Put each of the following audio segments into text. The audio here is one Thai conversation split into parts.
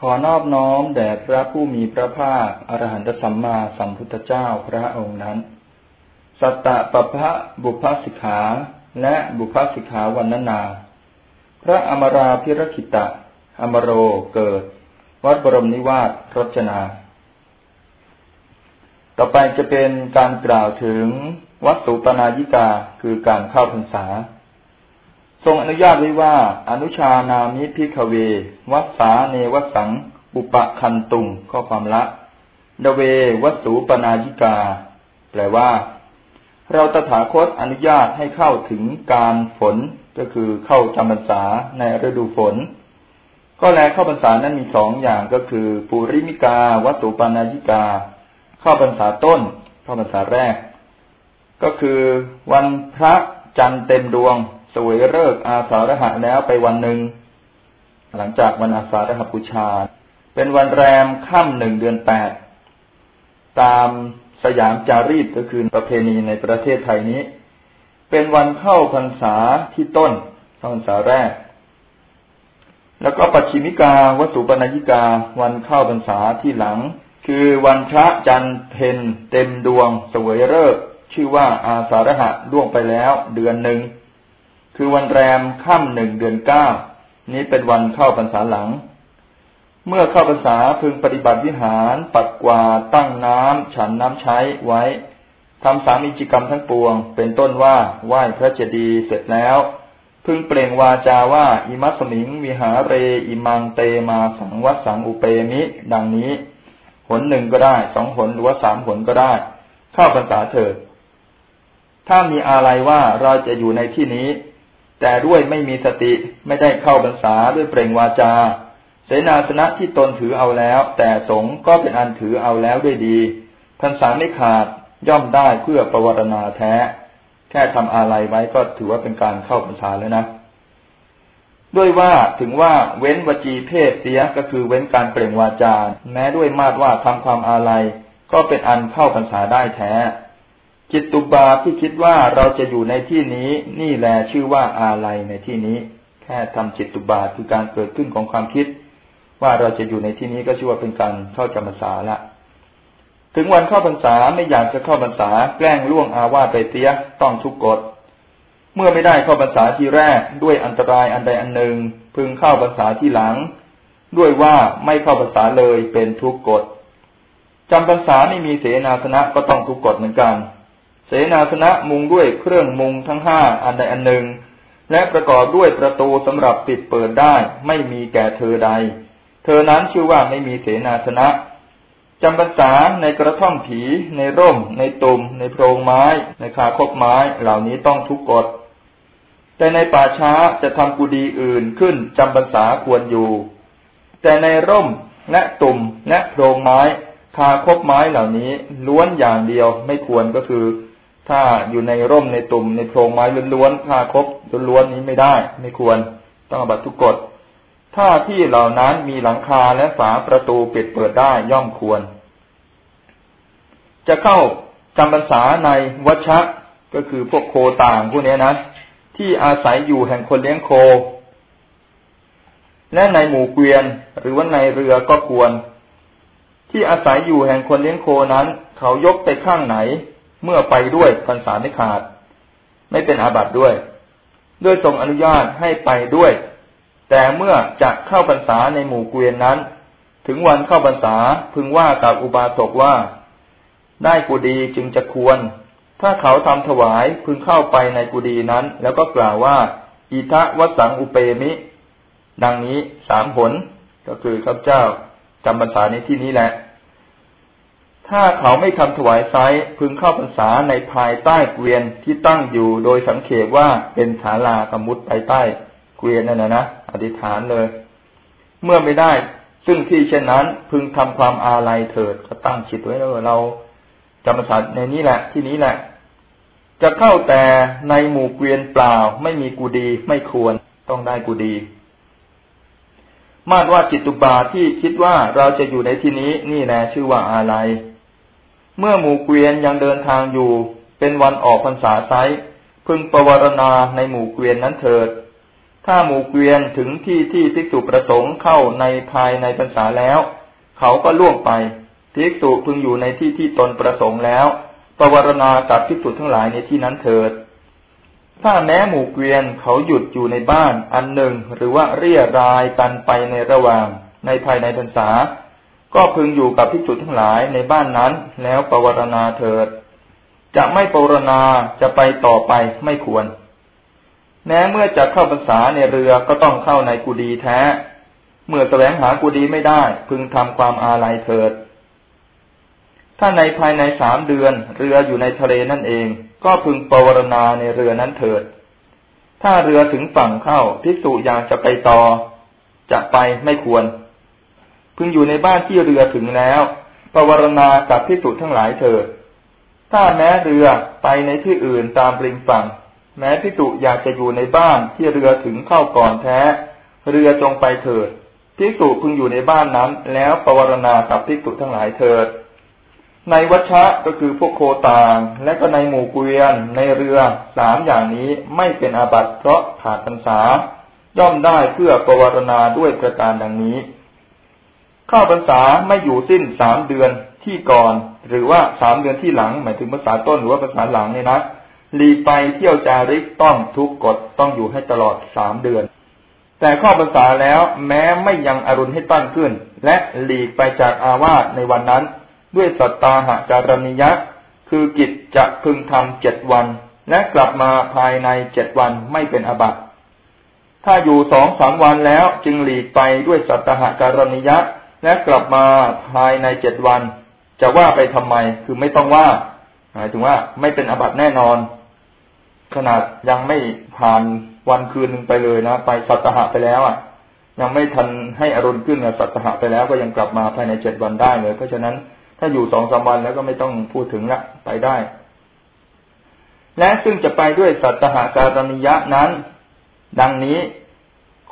ขอนอบน้อมแด่พระผู้มีพระภาคอรหันตสัมมาสัมพุทธเจ้าพระองค์นั้น สัตตะปะพะบุพสิกขาและบุพสิกขาวันนา พระอมราพิรคิตะ อมโรเกิด วัดบรมนิวาสรจนา ต่อไปจะเป็นการกล่าวถึงวัตถุปนายิกาคือการเข้าพรรษา ทรงอนุญาตไว้ว่า อนุชานามิพิกเว วัสสาเนวสัง อุปคันตุงข้อความละดเววัสูปนายิกา แปลว่า เราตถาคตอนุญาตให้เข้าถึงการฝนก็คือเข้าจำพรรษาในฤดูฝน ก็แลเข้าพรรษานั้นมีสองอย่างก็คือปุริมิกา วัตุปนายิกา เข้าพรรษาต้น เข้าพรรษาแรก ก็คือวันพระจันทร์เต็มดวง สวยเลิกอาสาฬหะแล้วไปวันหนึ่ง หลังจากวันอาสาฬหบูชา เป็นวันแรมค่ำหนึ่งเดือนแปด ตามสยามจารีตก็คือประเพณีในประเทศไทยนี้ เป็นวันเข้าพรรษาที่ต้นเข้าพรรษาแรก แล้วก็ปัจฉิมิกาวัตุปนยิกาวันเข้าพรรษาที่หลัง คือวันพระจันทร์เพนเต็มดวง สวยเลิกชื่อว่าอาสาฬหะล่วงไปแล้วเดือนหนึ่ง คือวันแรมค่ำหนึ่งเดือนเก้านี้เป็นวันเข้าพรรษาหลัง เมื่อเข้าพรรษาพึงปฏิบัติวิหาร ปัดกวาตั้งน้ำฉันน้ำใช้ไว้ทำสามีจิกรรมทั้งปวง เป็นต้นว่าไหว้พระเจดีย์เสร็จแล้ว พึงเปล่งวาจาว่า อิมัสมิงวิหาเร อิมังเตมาสังวัสังอุเปมิ ดังนี้ หนหนึ่งก็ได้สองหนหรือว่าสามหนก็ได้ เข้าพรรษาเถิดถ้ามีอะไรว่าเราจะอยู่ในที่นี้ แต่ด้วยไม่มีสติไม่ได้เข้าบรรษาด้วยเปล่งวาจา เสนาสนะที่ตนถือเอาแล้ว แต่สงก็เป็นอันถือเอาแล้วด้วยดีพรรษาไม่ขาดย่อมได้เพื่อประวรณาแท้ แค่ทำอะไรไว้ก็ถือว่าเป็นการเข้าพรรษาแล้วนะ ด้วยว่าถึงว่าเว้นวจีเพศเสียก็คือเว้นการเปล่งวาจา แม้ด้วยมาดว่าทำความอาลัยก็เป็นอันเข้าพรรษาได้แท้ จิตตุบาที่คิดว่าเราจะอยู่ในที่นี้ นี่แหละชื่อว่าอาลัยในที่นี้ แค่ทำจิตตุบาคือการเกิดขึ้นของความคิด ว่าเราจะอยู่ในที่นี้ก็ชื่อว่าเป็นการเข้าจำพรรษาละถึงวันเข้าพรรษาไม่อยากจะเข้าพรรษาแกล้งล่วงอาวาสไปเตี้ยต้องทุกกฎเมื่อไม่ได้เข้าพรรษาที่แรกด้วยอันตรายอันใดอันหนึ่ง พึงเข้าพรรษาที่หลัง ด้วยว่าไม่เข้าพรรษาเลยเป็นทุกกฎจำพรรษาไม่มีเสนาสนะก็ต้องทุกกฎเหมือนกัน เสนาสนะมุงด้วยเครื่องมุงทั้งห้าอันใดอันหนึ่ง และประกอบด้วยประตูสำหรับปิดเปิดได้ ไม่มีแก่เธอใด เธอนั้นชื่อว่าไม่มีเสนาสนะจำพรรษาในกระท่อมผี ในร่ม ในตุ่ม ในโพรงไม้ ในคาคบไม้ เหล่านี้ต้องทุกกฎ แต่ในป่าช้าจะทำกุดีอื่นขึ้นจำพรรษาควรอยู่ แต่ในร่มและตุ่มและโพรงไม้ คาคบไม้เหล่านี้ล้วนอย่างเดียวไม่ควรก็คือ ถ้าอยู่ในร่มในตุ่มในโพรงไม้ล้วนๆผ้าครบล้วนๆนี้ไม่ได้ ไม่ควร ต้องอบัตทุกกฎ ถ้าที่เหล่านั้นมีหลังคาและฝาประตูปิดเปิดได้ย่อมควร จะเข้าจำพรรษาในวัชะก็คือพวกโคต่างพวกนี้นะที่อาศัยอยู่แห่งคนเลี้ยงโค และในหมู่เกวียนหรือว่าในเรือก็ควร ที่อาศัยอยู่แห่งคนเลี้ยงโคนั้น เขายกไปข้างไหน เมื่อไปด้วยพรรษาไม่ขาด ไม่เป็นอาบัติด้วย ด้วยทรงอนุญาตให้ไปด้วย แต่เมื่อจะเข้าพรรษาในหมู่เกวียนนั้น ถึงวันเข้าพรรษาพึงว่ากับอุบาสกว่า ได้กุดีจึงจะควร ถ้าเขาทำถวายพึงเข้าไปในกุดีนั้น แล้วก็กล่าวว่า อิทะวัสังอุเปมิ ดังนี้สามผลก็คือข้าพเจ้าจำพรรษาในที่นี้แหละ ถ้าเขาไม่ทำถวายไซพึงเข้าพรรษาในภายใต้เกวียนที่ตั้งอยู่โดยสังเขตว่าเป็นศาลากมุดไปใต้เกวียนนั่นนะนะอธิษฐานเลย เมื่อไม่ได้ ซึ่งที่เช่นนั้นพึงทำความอาลัยเถิดก็ตั้งจิตไว้แล้วเราจำพรรษาในนี้แหละ ที่นี้แหละ จะเข้าแต่ในหมู่เกวียนเปล่า ไม่มีกูดีไม่ควรต้องได้กูดีมาดว่าจิตตุบาที่คิดว่าเราจะอยู่ในที่นี้นี่แหละชื่อว่าอะไร เมื่อหมู่เกวียนยังเดินทางอยู่ เป็นวันออกพรรษาไซพึงประวรณาในหมู่เกวียนนั้นเถิด ถ้าหมู่เกวียนถึงที่ที่ภิกษุประสงค์เข้าในภายในพรรษาแล้ว เขาก็ล่วงไปภิกษุพึงอยู่ในที่ที่ตนประสงค์แล้วปวารณากับภิกษุทั้งหลายในที่นั้นเถิด ถ้าแม้หมู่เกวียนเขาหยุดอยู่ในบ้านอันหนึ่งหรือว่าเรียรายกันไปในระหว่างในภายในพรรษา ก็พึงอยู่กับภิกษุทั้งหลายในบ้านนั้น แล้วปวารณาเถิด จะไม่ปวารณาจะไปต่อไปไม่ควร แม้เมื่อจะเข้าพรรษาในเรือก็ต้องเข้าในกุฏิแท้ เมื่อแสวงหากุฏิไม่ได้ พึงทำความอาลัยเถิด ถ้าในภายในสามเดือน เรืออยู่ในทะเลนั่นเอง ก็พึงปวารณาในเรือนั้นเถิด ถ้าเรือถึงฝั่งเข้าพิสูจอยากจะไปต่อ จะไปไม่ควร พึงอยู่ในบ้านที่เรือถึงแล้วปวารณากับพิสูจทั้งหลายเถิด ถ้าแม้เรือไปในที่อื่นตามริมฝั่ง แม้พิจุอยากจะอยู่ในบ้านที่เรือถึงเข้าก่อนแท้ เรือจงไปเถิดพิจุพึงอยู่ในบ้านนั้น แล้วปวารณากับพิจุทั้งหลายเถิด ในวัชะก็คือพวกโคต่าง และก็ในหมู่เกวียน ในเรือสามอย่างนี้ไม่เป็นอาบัติเพราะขาดพรรษาย่อมได้เพื่อปวารณาด้วยประการดังนี้ ข้าพรรษาไม่อยู่สิ้นสามเดือนที่ก่อน หรือว่าสามเดือนที่หลัง หมายถึงภาษาต้นหรือว่าภาษาหลังเนี่ยนะลีไปเที่ยวจาริกต้องทุกกฎต้องอยู่ให้ตลอดสามเดือน แต่ข้อภาษาแล้วแม้ไม่ยังอรุณให้ตั้งขึ้น และหลีกไปจากอาวาสในวันนั้น ด้วยสัตตาหาการณิยะ คือกิจจะพึงทำเจ็ดวัน และกลับมาภายในเจ็ดวันไม่เป็นอบัติถ้าอยู่สองสามวันแล้วจึงหลีกไปด้วยสัตตาหาการณิยะ และกลับมาภายในเจ็ดวัน จะว่าไปทำไม คือไม่ต้องว่าหมายถึงว่าไม่เป็นอบัติแน่นอน ขนาดยังไม่ผ่านวันคืนหนึ่งไปเลยนะ ไปสัตหะไปแล้วอะ ยังไม่ทันให้อรุณขึ้นกับสัตหะไปแล้วก็ยังกลับมาภายในเจ็ดวันได้เลย เพราะฉะนั้นถ้าอยู่สองสามวันแล้วก็ไม่ต้องพูดถึงละไปได้ และซึ่งจะไปด้วยสัตหาการณิยะนั้น ดังนี้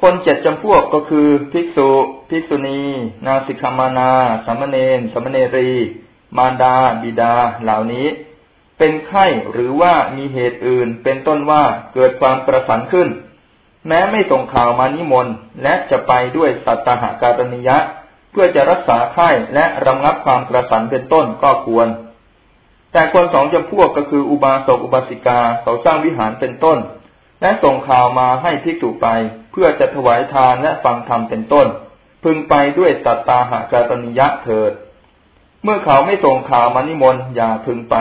คนเจ็ดจำพวกก็คือภิกษุ ภิกษุณี นาสิกามานาสามเณรสามเณรี มารดา บิดา เหล่านี้ เป็นไข้หรือว่ามีเหตุอื่น เป็นต้นว่าเกิดความประสันขึ้น แม้ไม่ส่งข่าวมานิมนต์และจะไปด้วยสัตหาการณิยะ เพื่อจะรักษาไข้และรำงับความกระสันเป็นต้นก็ควร แต่คนสองจำพวกก็คืออุบาสกอุบาสิกาเขาสร้างวิหารเป็นต้น และส่งข่าวมาให้ภิกษุไป เพื่อจะถวายทานและฟังธรรมเป็นต้น พึงไปด้วยสัตตาหาการตนิยะเถิด เมื่อเขาไม่ส่งข่าวมานิมนต์อย่าพึงไป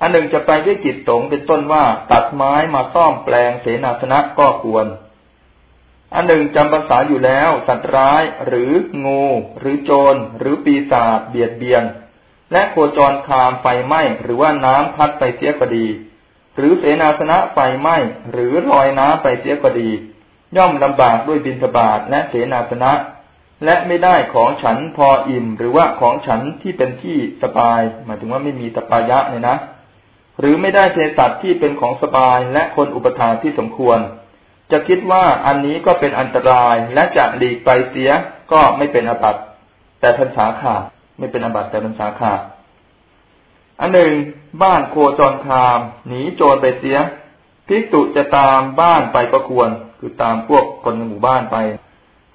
อันหนึ่งจะไปด้วยกิจสงเป็นต้นว่าตัดไม้มาซ่อมแปลงเสนาสนะก็ควร อันหนึ่งจำภาษาอยู่แล้วสัตว์ร้ายหรืองู หรือโจร หรือปีศาจเบียดเบียน และโคจรคามไฟไหม้หรือว่าน้ำพัดไปเสียก็ดี หรือเสนาสนะไฟไหม้หรือลอยน้ำไปเสียก็ดี ย่อมลำบากด้วยบินทบาทและเสนาสนะ และไม่ได้ของฉันพออิ่ม หรือว่าของฉันที่เป็นที่สบาย หมายถึงว่าไม่มีตปายะเนี่ยนะหรือไม่ได้เทสัตที่เป็นของสบายและคนอุปทานที่สมควร จะคิดว่าอันนี้ก็เป็นอันตรายและจะหลีกไปเสียก็ไม่เป็นอบัตแต่พันสาขาดไม่เป็นอบัตแต่พันสาขาดอันหนึ่ง บ้านโคจรคาม หนีโจรไปเสียพิสุจะตามบ้านไปก็ควร คือตามพวกคนในหมู่บ้านไป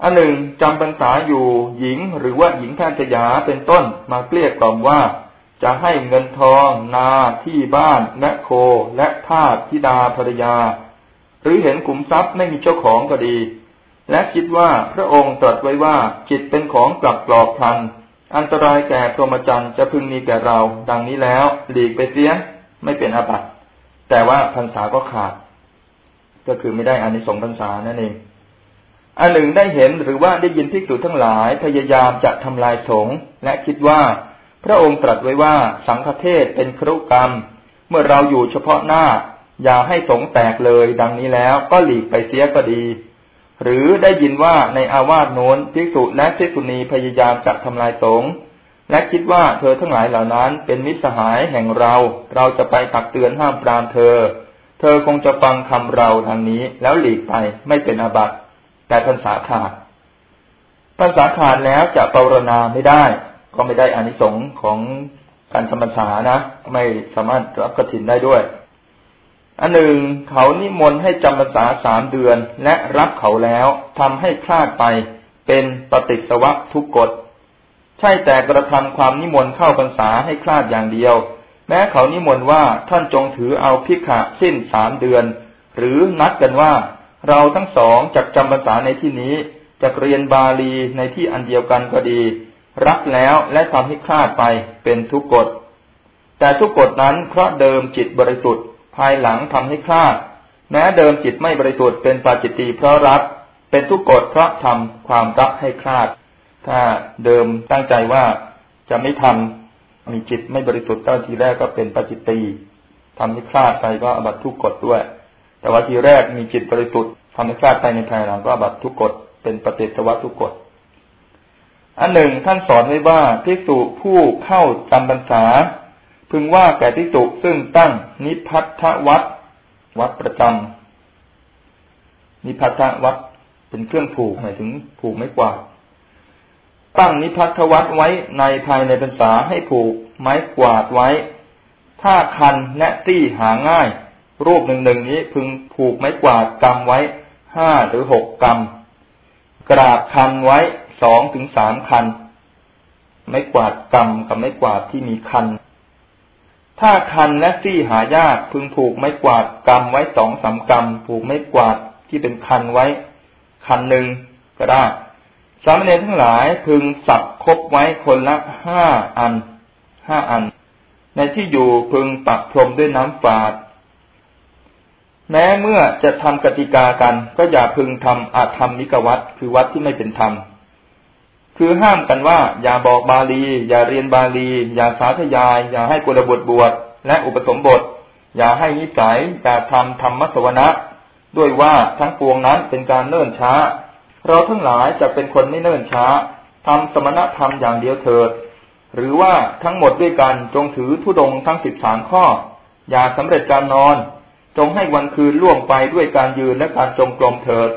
อันหนึ่งจำพรรษาอยู่หญิงหรือว่าหญิงแพทย์ยาเป็นต้นมาเกลี้ยกล่อมว่าจะให้เงินทอง นาที่บ้านแมโคและทาสธิดาภรรยา หรือเห็นขุมทรัพย์ไม่มีเจ้าของก็ดี และคิดว่าพระองค์ตรัสไว้ว่าจิตเป็นของกลับกรอบพันอันตรายแก่พรหมจรรย์จะพึงมีแก่เรา ดังนี้แล้ว หลีกไปเสีย ไม่เป็นอาบัติแต่ว่าพรรษาก็ขาด ก็คือไม่ได้อานิสงส์พรรษานั่นเองอันหนึ่งได้เห็นหรือว่าได้ยินภิกษุทั้งหลายพยายามจะทำลายสงฆ์และคิดว่า พระองค์ตรัสไว้ว่าสังฆเทศเป็นครุกรรม เมื่อเราอยู่เฉพาะหน้า อย่าให้สงแตกเลยดังนี้แล้วก็หลีกไปเสียก็ดี หรือได้ยินว่าในอาวาสโน้นภิกษุและภิกษุณีพยายามจะทำลายสงฆ์และคิดว่าเธอทั้งหลายเหล่านั้นเป็นมิตรสหายแห่งเรา เราจะไปตักเตือนห้ามปรามเธอ เธอคงจะฟังคำเราทางนี้แล้วหลีกไปไม่เป็นอาบัติแต่พรรษาขาดพรรษาขาดแล้วจะปรณาไม่ได้ ก็ไม่ได้อานิสงส์ของการสมรรษานะ ไม่สามารถรับกฐินได้ด้วย อันหนึ่งเขานิมนต์ให้จำพรรษาสามเดือนและรับเขาแล้วทำให้พลาดไปเป็นปฏิสวะทุกกฎ ใช่แต่กระทำความนิมนต์เข้าพรรษาให้คลาดอย่างเดียว แม้เขานิมนต์ว่าท่านจงถือเอาพิกขะสิ้นสามเดือน หรือนัดกันว่าเราทั้งสองจักจำพรรษาในที่นี้จะเรียนบาลีในที่อันเดียวกันก็ดี รับแล้วและทำให้คลาดไปเป็นทุกกฎ แต่ทุกกฎนั้นเพราะเดิมจิตบริสุทธิ์ ภายหลังทำให้คลาด แม้เดิมจิตไม่บริสุทธิ์เป็นปาจิตตีเพราะรับเป็นทุกกฎเพราะทำความรักให้คลาด ถ้าเดิมตั้งใจว่าจะไม่ทำ มีจิตไม่บริสุทธิ์ตั้งทีแรกก็เป็นปจิตตีทำให้คลาดไปก็อบัตทุกกฎด้วย แต่ว่าทีแรกมีจิตบริสุทธิ์ทำให้คลาดไปในภายหลังก็อบัตทุกกฎเป็นปฏิสวัตทุกกฎอันหนึ่งท่านสอนไว้ว่าพิสุผู้เข้าจำพรรษา พึงว่าแก่ทิสุซึ่งตั้งนิพัทธวัดวัดประจำนิพัทธวัดเป็นเครื่องผูกหมายถึงผูกไม่กวาด ตั้งนิพัทธวัดไว้ในภายในพรรษาให้ผูกไม้กวาดไว้ ถ้าคันและตี้หาง่าย รูปหนึ่งหนึ่งนี้พึงผูกไม้กวาดกำไว้ห้าหรือหกกำกราบคันไว้สองถึงสามคัน ไม้กวาดกำกับไม้กวาดที่มีคัน ถ้าคันและซี่หายากพึงผูกไม้กวาดกำไว้สองสามกำผูกไม้กวาดที่เป็นคันไว้ คันหนึ่งก็ได้ สามเณรทั้งหลายพึงสับคบไว้คนละห้าอันห้าอัน ในที่อยู่พึงปักพรมด้วยน้ำฝาด แม้เมื่อจะทำกติกากัน ก็อย่าพึงทำอาธรรมนิกวัตคือวัดที่ไม่เป็นธรรม คือห้ามกันว่า อย่าบอกบาลี อย่าเรียนบาลี อย่าสาธยาย อย่าให้กุลบุตรบวชและอุปสมบท อย่าให้นิสัยอย่าทำธรรมสวนะด้วยว่าทั้งปวงนั้นเป็นการเนิ่นช้า เราทั้งหลายจะเป็นคนไม่เนิ่นช้าทำสมณธรรมอย่างเดียวเถิด หรือว่าทั้งหมดด้วยกันจงถือทุดงทั้งสิบสามข้อ อย่าสำเร็จการนอน จงให้วันคืนล่วงไปด้วยการยืนและการจงกรมเถิด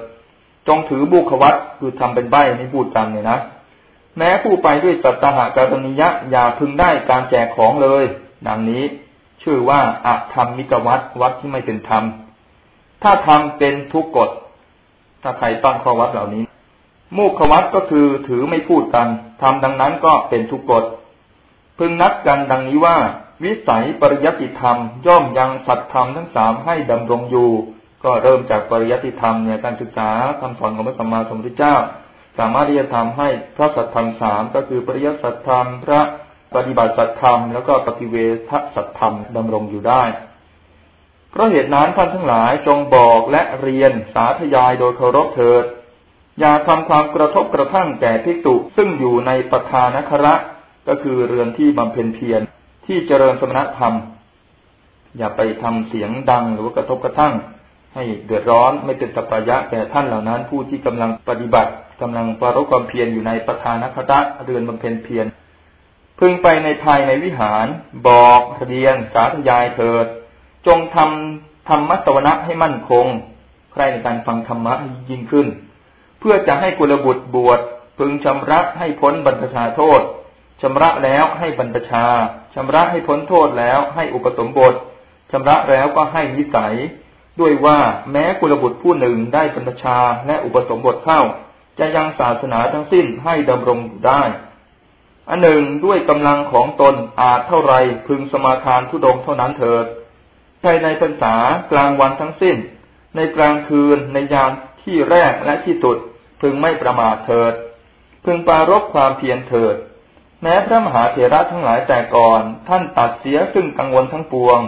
จงถือบุควัตคือทำเป็นใบไม่พูดกันเนี่ยนะแม้ผู้ไปด้วยสัตหะการณิยะอย่าพึงได้การแจกของเลย ดังนี้ ชื่อว่าอธรรมมิกวัดวัดที่ไม่เป็นธรรม ถ้าทำเป็นทุกกฎ ถ้าใครตั้งข้อวัดเหล่านี้มุขวัดก็คือถือไม่พูดกันทำดังนั้นก็เป็นทุกกฎพึงนัดกันดังนี้ว่า วิสัยปริยัติธรรม ย่อมยังสัตธรรมทั้งสามให้ดำรงอยู่ ก็เริ่มจากปริยัติธรรมเนี่ยการศึกษาคำสอนของพระสัมมาสัมพุทธเจ้า สามารถที่จะทำให้พระสัทธรรมสามก็คือปริยัติสัทธรรม พระปฏิบัติสัทธรรม แล้วก็ปฏิเวทสัทธรรมดำรงอยู่ได้ เพราะเหตุนั้นท่านทั้งหลายจงบอกและเรียนสาธยายโดยเคารพเถิด อย่าทำความกระทบกระทั่งแก่ภิกษุซึ่งอยู่ในปทานคระก็คือเรือนที่บำเพ็ญเพียรที่เจริญสมณธรรม อย่าไปทำเสียงดังหรือว่ากระทบกระทั่ง ให้เดือดร้อนไม่เป็นสัพยะแก่ท่านเหล่านั้น ผู้ที่กำลังปฏิบัติกำลังปรารความเพียรอยู่ในประธานคตะเรือนบำเพ็ญเพียรพึงไปในภายในวิหาร บอกเรียนสาธยายเถิด จงทำธรรมสวนะให้มั่นคง ใครในการฟังธรรมะยิ่งขึ้น เพื่อจะให้กุลบุตรบวชพึงชำระให้พ้นบรรพชาโทษชำระแล้วให้บรรพชาชำระให้พ้นโทษแล้วให้อุปสมบทชำระแล้วก็ให้นิสัย ด้วยว่าแม้กุลบุตรผู้หนึ่งได้บรรพชาและอุปสมบทเข้า จะยังศาสนาทั้งสิ้นให้ดำรงอยู่ได้ อันหนึ่งด้วยกำลังของตนอาจเท่าไรพึงสมาทานทุดงเท่านั้นเถิด ภายในพรรษากลางวันทั้งสิ้น ในกลางคืนในยามที่แรกและที่สุดพึงไม่ประมาทเถิด พึงปารบความเพียรเถิด แม้พระมหาเถระทั้งหลายแต่ก่อน ท่านตัดเสียซึ่งกังวลทั้งปวง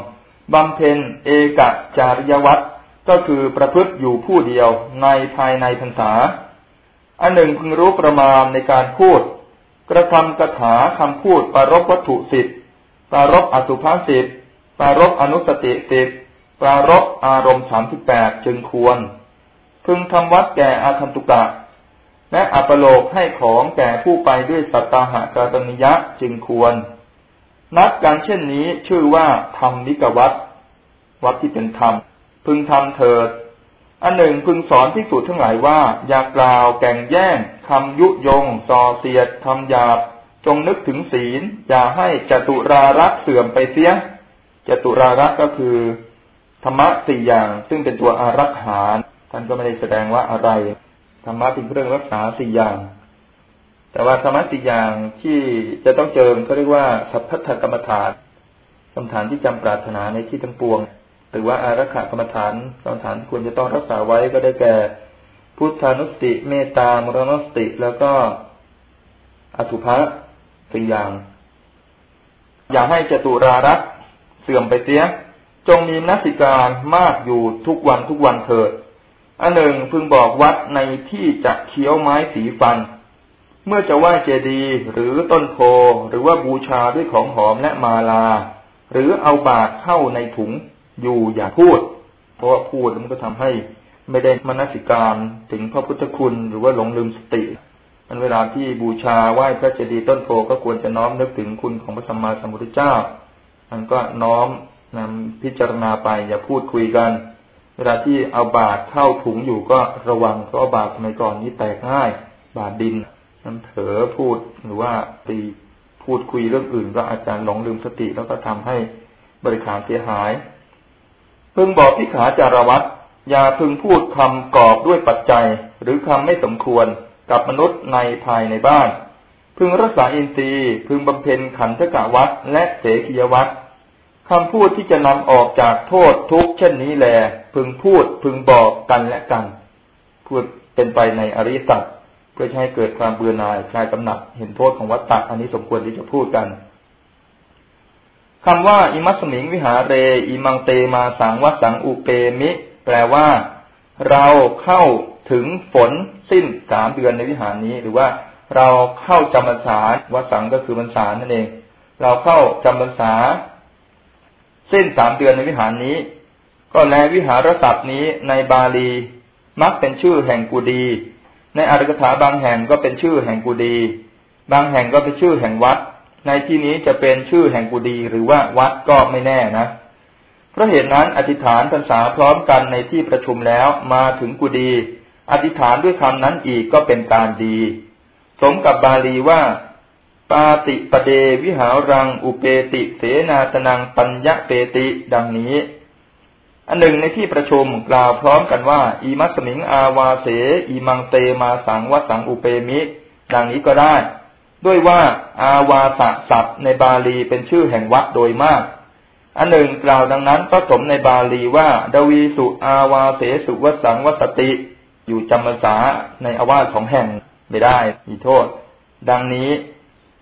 บำเพ็ญเอกจาริยวัตรก็คือประพฤติอยู่ผู้เดียวในภายในพรรษา อันหนึ่งพึงรู้ประมาณในการพูด กระทำกถาคำพูดปารบวัตถุสิบปารบอสุภาสิบ ปรารบอนุสติสิบปรารบอารมณ์สามสิบแปดจึงควร พึงทำวัดแก่อาคันตุกะ และอัปโลกให้ของแก่ผู้ไปด้วยสัตตาหากาตนิยะจึงควร นัดการเช่นนี้ชื่อว่าธรรมนิกวัดวัดที่เป็นธรรม พึงทำเถิดอันหนึ่งพึงสอนพิสูจน์ทั้งหลายว่า อย่ากล่าวแก่งแย่งคำยุยงส่อเสียดทำหยาบ จงนึกถึงศีล อย่าให้จตุรารักเสื่อมไปเสีย จตุรารักก็คือธรรมะสี่อย่าง ซึ่งเป็นตัวอารักขาท่านก็ไม่ได้แสดงว่าอะไรธรรมะเป็นเครื่องรักษาสี่อย่าง แต่ว่าธรรมะสี่อย่างที่จะต้องเจอเขาเรียกว่าสัพพะกรรมฐานกรรมฐานที่จำปรารถนาในที่ทั้งปวง หรือว่าอารักขากรรมฐานกรรมฐานควรจะต้องรักษาไว้ก็ได้แก่ พุทธานุสติเมตตามรณสติแล้วก็อสุภะสี่อย่าง อย่าให้จตุรารัก เสื่อมไปเสีย จงมีนักสิการมากอยู่ทุกวันทุกวันเถิดอันหนึ่งพึงบอกวัดในที่จะเคี้ยวไม้สีฟัน เมื่อจะไหว้เจดีย์หรือต้นโพหรือว่าบูชาด้วยของหอมและมาลา หรือเอาบาตรเข้าในถุงอยู่อย่าพูด เพราะว่าพูดมันก็ทำให้ไม่ได้มนสิการถึงพระพุทธคุณหรือว่าหลงลืมสติมันเวลาที่บูชาไหว้พระเจดีย์ต้นโพก็ควรจะน้อมนึกถึงคุณของพระสัมมาสัมพุทธเจ้า มันก็น้อมนำพิจารณาไปอย่าพูดคุยกัน เวลาที่เอาบาตรเข้าถุงอยู่ก็ระวังเพราะบาตรสมัยก่อนนี้แตกง่าย บาตรดินน้ำเถอพูดหรือว่าตีพูดคุยเรื่องอื่น ก็อาจารย์หลงลืมสติแล้วก็ทำให้บริขารเสียหาย พึงบอกพิขาจารวัตอย่าพึงพูดคำกอบด้วยปัจจัย หรือคำไม่สมควรกับมนุษย์ในภายในบ้าน พึงรักษาอินทรีย์ พึงบำเพ็ญขันธกะวัดและเสกียวัด คำพูดที่จะนำออกจากโทษทุกเช่นนี้แล พึงพูดพึงบอกกันและกัน พูดเป็นไปในอริสัตเพื่อให้เกิดความเบื่อหน่ายคลายกำหนัดเห็นโทษของวัตตะอันนี้สมควรที่จะพูดกันคำว่า อิมัสมิงวิหาเร อิมังเตมาสังวัสังอุเปมิ แปลว่า เราเข้าถึงฝนสิ้นสามเดือนในวิหารนี้ หรือว่า เราเข้าจำพรรษาวัสังก็คือพรรษานั่นเอง เราเข้าจำพรรษา สิ้นสามเดือนในวิหารนี้ ก็แลวิหารศัพท์นี้ในบาลี มักเป็นชื่อแห่งกุดี ในอารกถาบางแห่งก็เป็นชื่อแห่งกุดี บางแห่งก็เป็นชื่อแห่งวัด ในที่นี้จะเป็นชื่อแห่งกุดีหรือว่าวัดก็ไม่แน่นะเพราะเหตุนั้นอธิษฐานพรรษาพร้อมกันในที่ประชุมแล้วมาถึงกุดี อธิษฐานด้วยคำนั้นอีกก็เป็นการดี สมกับบาลีว่า ปาติปเดวิหารัง อุเปติเสนาสนังปัญญเปติ ดังนี้ อันหนึ่งในที่ประชุมกล่าวพร้อมกันว่า อีมัสมิงอาวาเส อีมังเตมาสังวสังอุเปมิ ดังนี้ก็ได้ ด้วยว่าอาวาสะสัตในบาลีเป็นชื่อแห่งวัดโดยมาก อันหนึ่งกล่าวดังนั้นก็สมในบาลีว่า ดวีสุอาวาเสสุวสังวสติ อยู่จำพรรษาในอาวาสของแห่งไม่ได้มีโทษ ดังนี้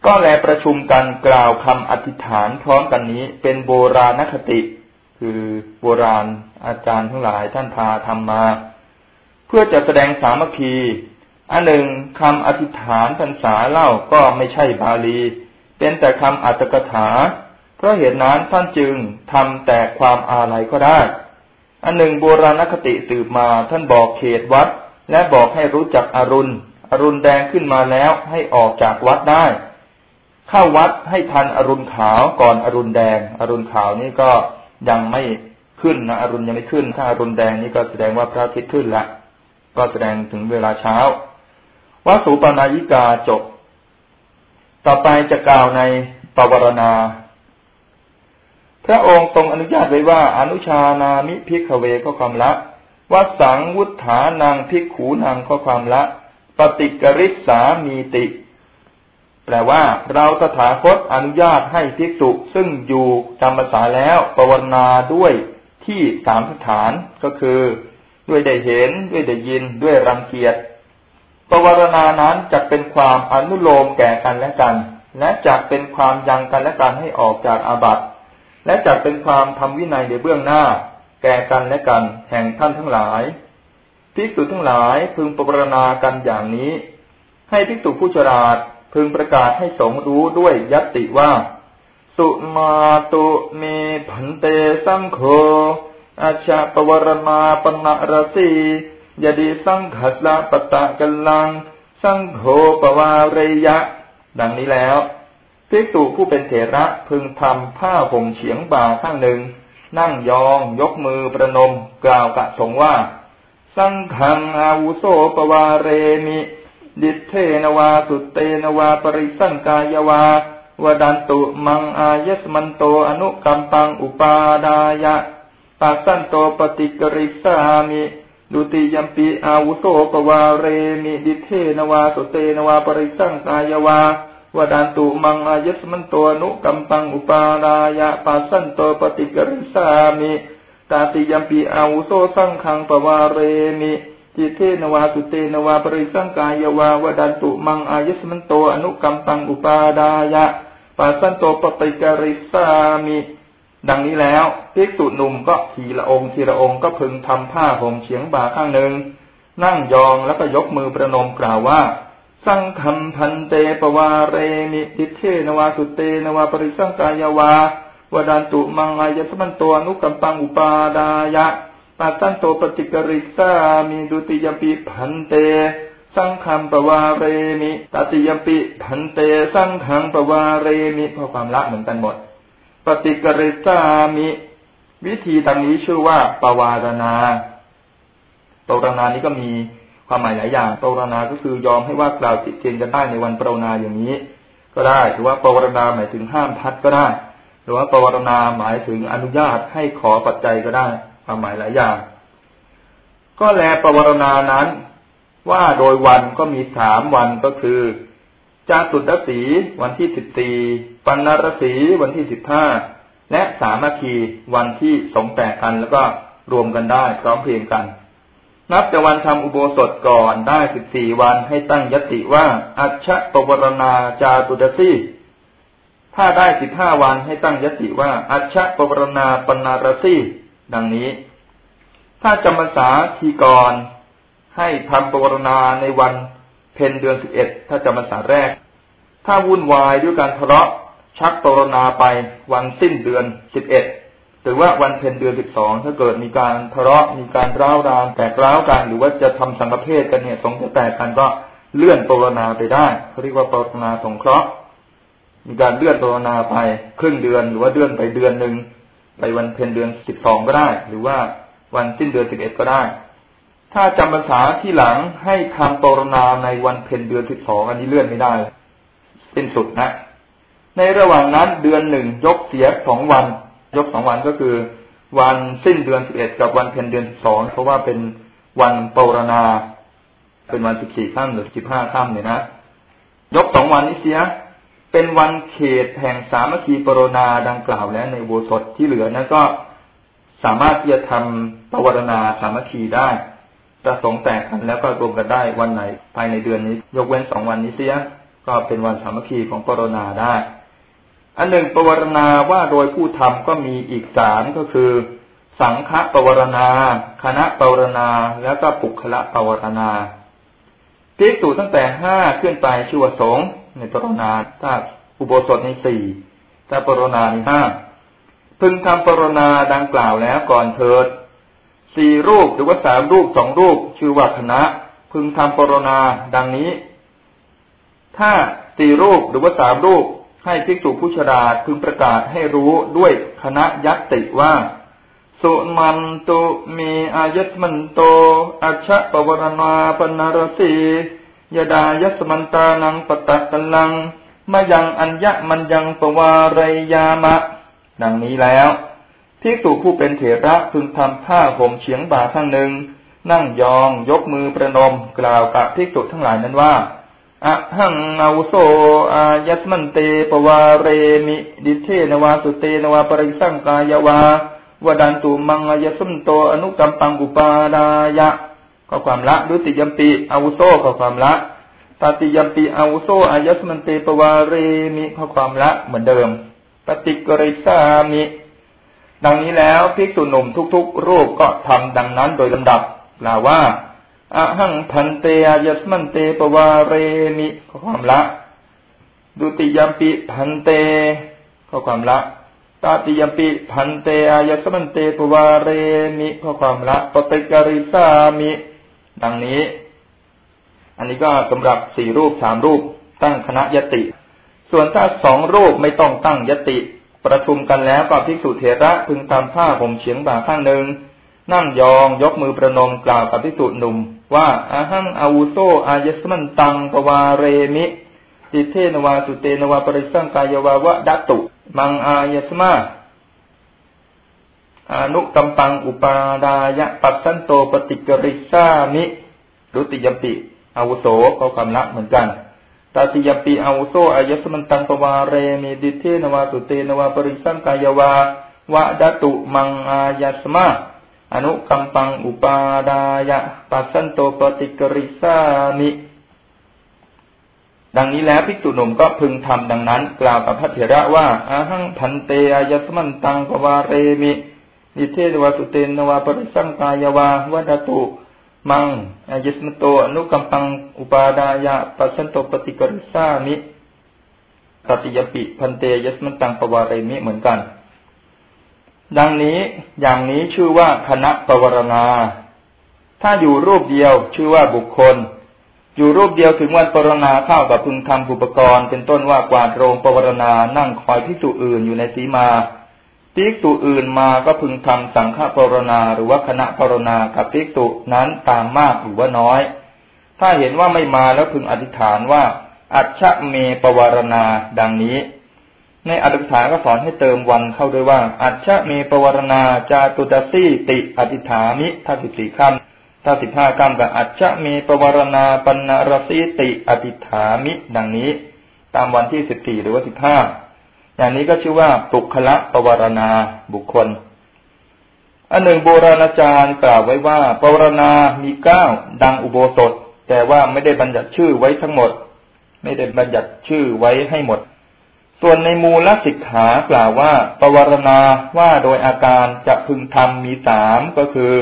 ก็แลประชุมกันกล่าวคำอธิษฐานพร้อมกันนี้ เป็นโบราณคติ คือโบราณอาจารย์ทั้งหลายท่านพาทำมา เพื่อจะแสดงสามัคคีอันหนึ่งคำอธิษฐานพรรษาเล่าก็ไม่ใช่บาลี เป็นแต่คำอัตถกถา เพราะเหตุนั้นท่านจึงทำแต่ความอาลัยก็ได้ อันหนึ่งโบราณคติสืบมาท่านบอกเขตวัด และบอกให้รู้จักอรุณ อรุณแดงขึ้นมาแล้วให้ออกจากวัดได้ เข้าวัดให้ทันอรุณขาวก่อนอรุณแดง อรุณขาวนี่ก็ยังไม่ขึ้นนะอรุณยังไม่ขึ้น ถ้าอรุณแดงนี่ก็แสดงว่าพระอาทิตย์ขึ้นละก็แสดงถึงเวลาเช้าวัสุปนายิกาจบ ต่อไปจะกล่าวในปวารณา พระองค์ทรงอนุญาตไว้ว่า อนุชานามิพิกเวก็ความละวัสังวุฒานังพิกขูนังก็ความละ ปฏิกริษสามีติ แปลว่าเราตถาคตอนุญาตให้ภิกษุซึ่งอยู่จำภาษาแล้วปวารณาด้วยที่สามสถานก็คือ ด้วยได้เห็น ด้วยได้ยินด้วยรังเกียจปวารณานั้นจะเป็นความอนุโลมแก่กันและกัน และจะเป็นความยังกันและกันให้ออกจากอาบัติและจัดเป็นความทำวินัยในเบื้องหน้า แก่กันและกันแห่งท่านทั้งหลายภิกษุทั้งหลายพึงปรารณากันอย่างนี้ ให้ภิกษุผู้ฉลาด พึงประกาศให้สงรู้ด้วยยัตติว่า สุมาตุเมผันเตสังโฆอาชาปวรณาปณรสียดีสังขัสละปตะกัลลัง สังโฆปวารยะ ดังนี้แล้วภิกษุผู้เป็นเถระพึงทำผ้าห่มเฉียงบ่าข้างหนึ่ง นั่งยองยกมือประนมกล่าวกะสงว่า สังขังอาวุโสปวาเรมิ ดิเทนวาสุเตนวาปริสังกายวาวดันตุมังอายสมันโตอนุกัมปังอุปาดายะปัสสันโตปฏิกริสามิดุติยมปีอาวุโสปวาเรมิดิเทนวาสุเตนวาปริสังกายวาวดานตุมังอายสมันโตัวนุกัมปังอุปาลายะปัสสันโตปฏิกริสามิตาติยมปีอาวุโสสังขังปวาเรมิ จิเทนวาสุเตนวาปริสังกายวาวดันตุมังอายสมันโตอนุกัมปังอุปาดายะปัสสันโตปฏิกริสามิดังนี้แล้วภิกษุหนุ่มก็ทีละองค์ทีละองค์ก็พึงทำผ้าห่มเฉียงบ่าข้างหนึ่ง นั่งยองแล้วก็ยกมือประนมกล่าวว่า สังคำพันเตปวาเรมิติเทนวาสุเตนวาปริสังกายวาวดันตุมังอายสมันโตัวนุกัมปังอุปาดายะ ปัตตันโตปฏิกริสามีดุติยปิพันเต สังคัมปวาเรมิตติยปิพันเต สังขังปวาเรมิเพราะความละเหมือนกันหมด ปฏิกริสามิวิธีดังนี้ชื่อว่าปวารณาปวารณานี้ก็มีความหมายหลายอย่างปวารณาก็คือยอมให้ว่ากล่าวติเตียนกันได้ในวันปรนนาอย่างนี้ ก็ได้ หรือว่าปวารณาหมายถึงห้ามพัดก็ได้ หรือว่าปวารณาหมายถึงอนุญาตให้ขอปัจจัยก็ได้ ความหมายหลายอย่าง ก็แลปวารณานั้น ว่าโดยวันก็มีสามวันก็คือจาตุดสีวันที่สิบสี่ปันนรสีวันที่สิบห้าและสามัคคีวันที่สงแตกกันแล้วก็รวมกันได้พร้อมเพรียงกัน นับแต่วันทำอุโบสถก่อนได้สิบสี่วันให้ตั้งยติว่า อัชชะปวรณาจาตุดสีถ้าได้สิบห้าวันให้ตั้งยติว่า อัชชะปวรณาปนารสี ดังนี้ ถ้าจำพรรษาทีก่อนให้ทำปวารณาในวันเพนเดือนสิบเอ็ดถ้าจำพรรษาแรก ถ้าวุ่นวายด้วยการทะเลาะชักปรณาไปวันสิ้นเดือนสิบเอ็ดหรือว่าวันเพ็ญเดือนสิบสองถ้าเกิดมีการทะเลาะมีการร้าวรานแตกร้าวกันหรือว่าจะทำสังฆเพศกันเนี่ยสงจะแตกกันก็เลื่อนปรณาไปได้เขาเรียกว่าปรณาสงเคราะห์ มีการเลื่อนปรณาไปครึ่งเดือนหรือว่าเดือนไปเดือนหนึ่ง ไปวันเพ็ญเดือนสิบสองก็ได้ หรือว่าวันสิ้นเดือนสิบเอ็ดก็ได้ ถ้าจำภาษาที่หลังให้ทำปรณาในวันเพ็ญเดือนสิบสองอันนี้เลื่อนไม่ได้สิ้นสุดนะ ในระหว่างนั้นเดือนหนึ่งยกเสียสองวัน ยกสองวันก็คือ วันสิ้นเดือนสิบเอ็ดกับวันเพ็ญเดือนสิบสองเพราะว่าเป็นวันปรณาเป็นวันสิบสี่ค่ำหรือสิบห้าค่ำเนี่ยนะ ยกสองวันนี้เสีย เป็นวันเขตแห่งสามัคคีปรณาดังกล่าวแล้วในโบสถที่เหลือนั้นก็สามารถที่จะทำปวารณาสามัคคีได้ประสงค์แตกกันแล้วก็รวมกันได้วันไหนภายในเดือนนี้ ยกเว้นสองวันนี้เสียก็เป็นวันสามัคคีของปรณาได้ อันหนึ่งปวารณาว่าโดยผู้ทำก็มีอีกสามก็คือ สังฆปวารณา คณะปวารณาแล้วก็ปุคละปวารณาภิกษุตั้งแต่ห้าขึ้นไปชื่อว่าสง ในปรณาถ้าอุโบสถในสี่ถ้าปรณาในห้าพึงทำปรณาดังกล่าวแล้วก่อนเถิดสี่รูปหรือว่าสามรูปสองรูปชื่อว่าคณะ พึงทำปรณาดังนี้ ถ้าสี่รูปหรือว่าสามรูปให้ภิกษุผู้ชราพึงประกาศให้รู้ด้วยคณะยัตติว่าสุมันตุมีอายัตมันโต อัชะปวรณาปนารสี ยดายสมันตานังปตะกัลังมายังอัญญะมันยังปวารยามะ ดังนี้แล้วภิกษุผู้เป็นเถระพึงทำผ้าห่มเฉียงบ่าข้างหนึ่ง นั่งยองยกมือประนมกล่าวกับภิกษุทั้งหลายนั้นว่าอะหังอาวุโสอายัตมันเตปวาเรมิดิเทนวาสุเตนวาปริสังกายวาวดันตุมังอายสมโตอนุกัมปังกุปาดายะ ก็ความละดุติยมปีอาวุโสก็ความละตติยมปีอาวุโสอายัสมันเตปวาเรมิข้อความละเหมือนเดิม ปฏิกริสามิดังนี้แล้วภิกษุหนุ่มทุกๆ รูปก็ทำดังนั้นโดยลำดับกล่าวว่าอะหังพันเตอายัสมันเตปวาเรมิข้อความละดุติยมปิพันเตข้อความละตาติยมปิพันเตอายัสมันเตปวาเรมิข้อความละปฏิกริสามิ ดังนี้ อันนี้ก็สำหรับสี่รูปสามรูปตั้งคณะยติ ส่วนถ้าสองรูปไม่ต้องตั้งยติ ประชุมกันแล้วก็ภิกษุเถระพึงทำผ้าห่มเฉียงบ่าข้างหนึ่ง นั่งยองยกมือประนมกล่าวกับภิกษุหนุ่ม ว่าอาหังอาวุโสอายสมันตังปวาเรมิติเทนวาสุเตนวาปริสังกายวาวะดัตุ มังอายสมา อนุกัมปังอุปาดายะปัสสันโตปฏิกริสามิรุติยปิอาวุโสก็ความละเหมือนกันตาติยปิอาวุโสอายสมันตังปวาเรมีดิเทนวาตุเตนวาปริสังกายวาวะดตุมังอายสมาอนุกัมปังอุปาดายะปัสสันโตปฏิกริสามิดังนี้แล้วภิกษุหนุ่มก็พึงทำดังนั้น กล่าวกับพระเถระว่าอาหังพันเตอายสมันตังปวาเรมิ นิเทศวาสุเตนวาปริสังกายวาวัดตุ มังอายสมโตอนุกัมปังอุปาดายะปัสสันโตปฏิกริสามิตติยปิพันเตยสมันตังปวารมิเหมือนกัน ดังนี้อย่างนี้ชื่อว่าคณะปวารณา ถ้าอยู่รูปเดียวชื่อว่าบุคคล อยู่รูปเดียวถึงวันปรณาเข้ากับพึงทำอุปกรณ์เป็นต้นว่ากวาดโรงปรณานั่งคอยพิสูอื่นอยู่ในสีมา ภิกษุอื่นมาก็พึงทำสังฆปรณาหรือว่าคณะปรณากับภิกษุนั้นตามมากหรือว่าน้อย ถ้าเห็นว่าไม่มาแล้วพึงอธิษฐานว่า อัจฉเมปวารณาดังนี้ ในอธิษฐานก็สอนให้เติมวันเข้าด้วยว่า อัจฉเมปวารณาจาตุตสีติอธิษฐานิท่าสิบสี่คำถ้าสิบห้ากรรมกับอัจฉมีปวารณาปนรสีติอติษฐามิดังนี้ ตามวันที่สิบสี่หรือว่าสิบห้า อย่างนี้ก็ชื่อว่าปุคละปวารณาบุคคลอันหนึ่งโบราณอาจารย์กล่าวไว้ว่าปวารณามีเก้าดังอุโบสถ แต่ว่าไม่ได้บัญญัติชื่อไว้ทั้งหมด ไม่ได้บัญญัติชื่อไว้ให้หมด ส่วนในมูลสิกขากล่าวว่าปวารณาว่าโดยอาการจะพึงทำมีสามก็คือ